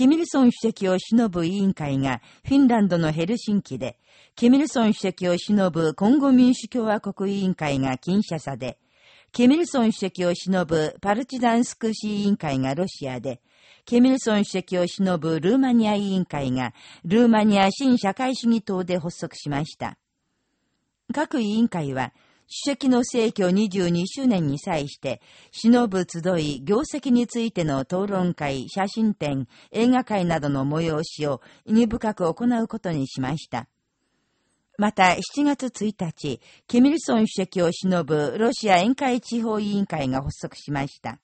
キミルソン主席を偲ぶ委員会がフィンランドのヘルシンキで、キミルソン主席を偲ぶコンゴ民主共和国委員会がキンシャサで、キミルソン主席を偲ぶパルチダンスク市委員会がロシアで、キミルソン主席を偲ぶルーマニア委員会がルーマニア新社会主義党で発足しました。各委員会は、主席の逝去22周年に際して、忍ぶ集い、業績についての討論会、写真展、映画会などの催しを意義深く行うことにしました。また、7月1日、キミルソン主席を忍ぶロシア宴会地方委員会が発足しました。